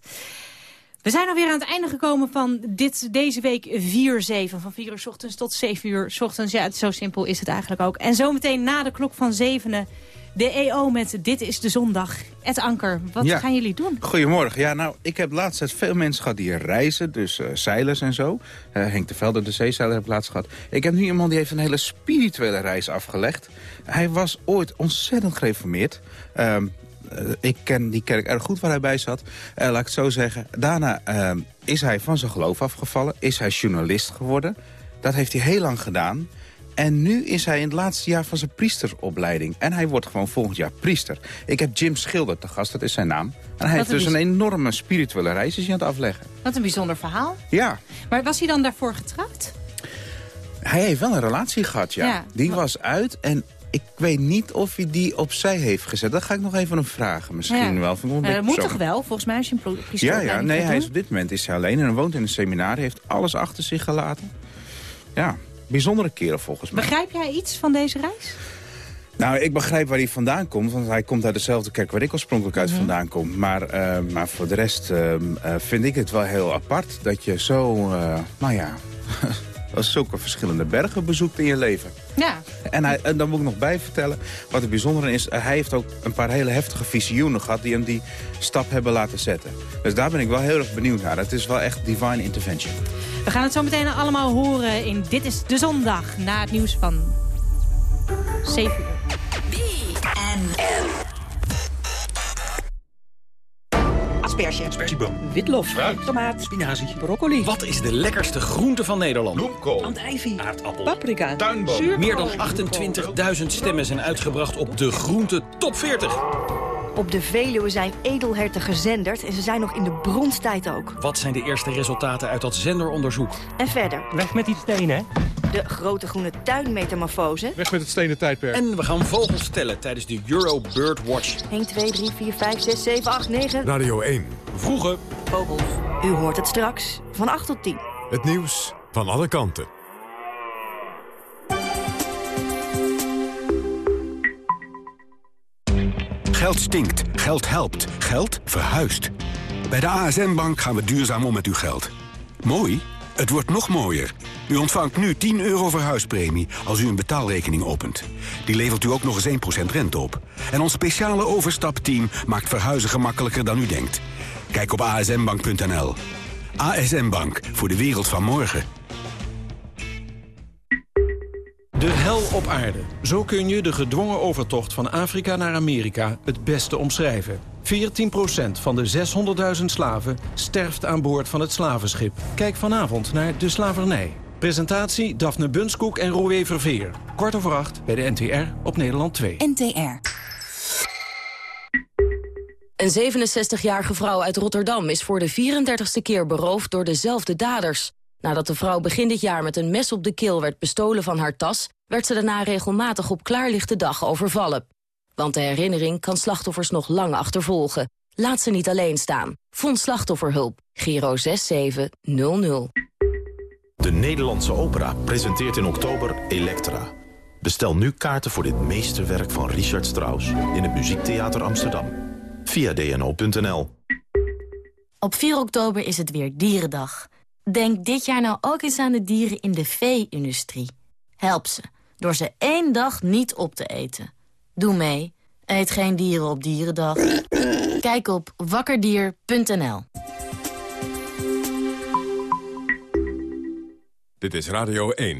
We zijn alweer aan het einde gekomen van dit, deze week 4-7. Van 4 uur s ochtends tot 7 uur s ochtends. Ja, zo simpel is het eigenlijk ook. En zometeen na de klok van 7 de EO met Dit is de Zondag. Ed Anker, wat Ja. gaan jullie doen? Goedemorgen. Ja, nou, ik heb laatst tijd veel mensen gehad die reizen, dus eh, zeilers en zo. Eh, Henk de Velder, de zeezeiler, heb ik laatst gehad. Ik heb nu iemand die heeft een hele spirituele reis afgelegd. Hij was ooit ontzettend gereformeerd. Eh, ik ken die kerk erg goed waar hij bij zat. Eh, laat ik het zo zeggen. Daarna ehm, is hij van zijn geloof afgevallen. Is hij journalist geworden. Dat heeft hij heel lang gedaan. En nu is hij in het laatste jaar van zijn priesteropleiding. En hij wordt gewoon volgend jaar priester. Ik heb Jim Schilder te gast, dat is zijn naam. En hij heeft dus een enorme spirituele reis is hij aan het afleggen. Wat een bijzonder verhaal. Ja, Maar was hij dan daarvoor getrouwd? hij heeft wel een relatie gehad, ja. Ja. Die was uit en ik weet niet of hij die opzij heeft gezet. Dat ga ik nog even hem vragen misschien Ja. wel. Wel een Eh, dat moet toch wel, volgens mij als je een pro- Ja, ja, nee, hij is op dit moment is hij alleen en hij woont in een seminarie. heeft alles achter zich gelaten. Ja, bijzondere kerel volgens mij. Begrijp jij iets van deze reis? Nou, ik begrijp waar hij vandaan komt. Want hij komt uit dezelfde kerk waar ik oorspronkelijk uit Mhm. vandaan kom. Maar, eh, maar voor de rest eh, eh, vind ik het wel heel apart dat je zo, nou ja, *laughs* zulke verschillende bergen bezoekt in je leven. Ja. En, hij, en dan moet ik nog bij vertellen, wat het bijzondere is... eh, hij heeft ook een paar hele heftige visioenen gehad... die hem die stap hebben laten zetten. Dus daar ben ik wel heel erg benieuwd naar. Het is wel echt divine intervention. We gaan het zo meteen allemaal horen in Dit is de Zondag. Na het nieuws van 7 uur. Asperge. Spersieboom. Witlof. Fruit. Tomaat. Spinazie. Broccoli. Wat is de lekkerste groente van Nederland? Bloemkool. Andijvie. Aardappel. Paprika. Tuinboom. Zuurkool. Meer dan 28.000 stemmen zijn uitgebracht op de groente top 40. Op de Veluwe zijn edelherten gezenderd en ze zijn nog in de bronstijd ook. Wat zijn de eerste resultaten uit dat zenderonderzoek? En verder, Weg met die stenen. De grote groene tuinmetamorfose. Weg met het stenen tijdperk. En we gaan vogels tellen tijdens de Euro Bird Watch. 1, 2, 3, 4, 5, 6, 7, 8, 9. Radio 1. Vroege Vogels. U hoort het straks van 8 tot 10. Het nieuws van alle kanten. Geld stinkt, geld helpt, geld verhuist. Bij de ASN-bank gaan we duurzaam om met uw geld. Mooi? Het wordt nog mooier. U ontvangt nu 10 euro verhuispremie als u een betaalrekening opent. Die levert u ook nog eens 1% rente op. En ons speciale overstapteam maakt verhuizen gemakkelijker dan u denkt. Kijk op asnbank.nl. ASN Bank, voor de wereld van morgen. De hel op aarde. Zo kun je de gedwongen overtocht van Afrika naar Amerika het beste omschrijven. 14% van de 600.000 slaven sterft aan boord van het slavenschip. Kijk vanavond naar De Slavernij. Presentatie Daphne Bunskoek en Roé Verveer. Kwart over acht bij de NTR op Nederland 2. NTR. Een 67-jarige vrouw uit Rotterdam is voor de 34ste keer beroofd door dezelfde daders. Nadat de vrouw begin dit jaar met een mes op de keel werd bestolen van haar tas... werd ze daarna regelmatig op klaarlichte dag overvallen. Want de herinnering kan slachtoffers nog lang achtervolgen. Laat ze niet alleen staan. Vond slachtofferhulp. Giro 6700. De Nederlandse Opera presenteert in oktober Elektra. Bestel nu kaarten voor dit meesterwerk van Richard Strauss... in het Muziektheater Amsterdam. Via dno.nl. Op 4 oktober is het weer Dierendag. Denk dit jaar nou ook eens aan de dieren in de vee-industrie. Help ze, door ze één dag niet op te eten. Doe mee. Eet geen dieren op Dierendag. Kijk op wakkerdier.nl. Dit is Radio 1.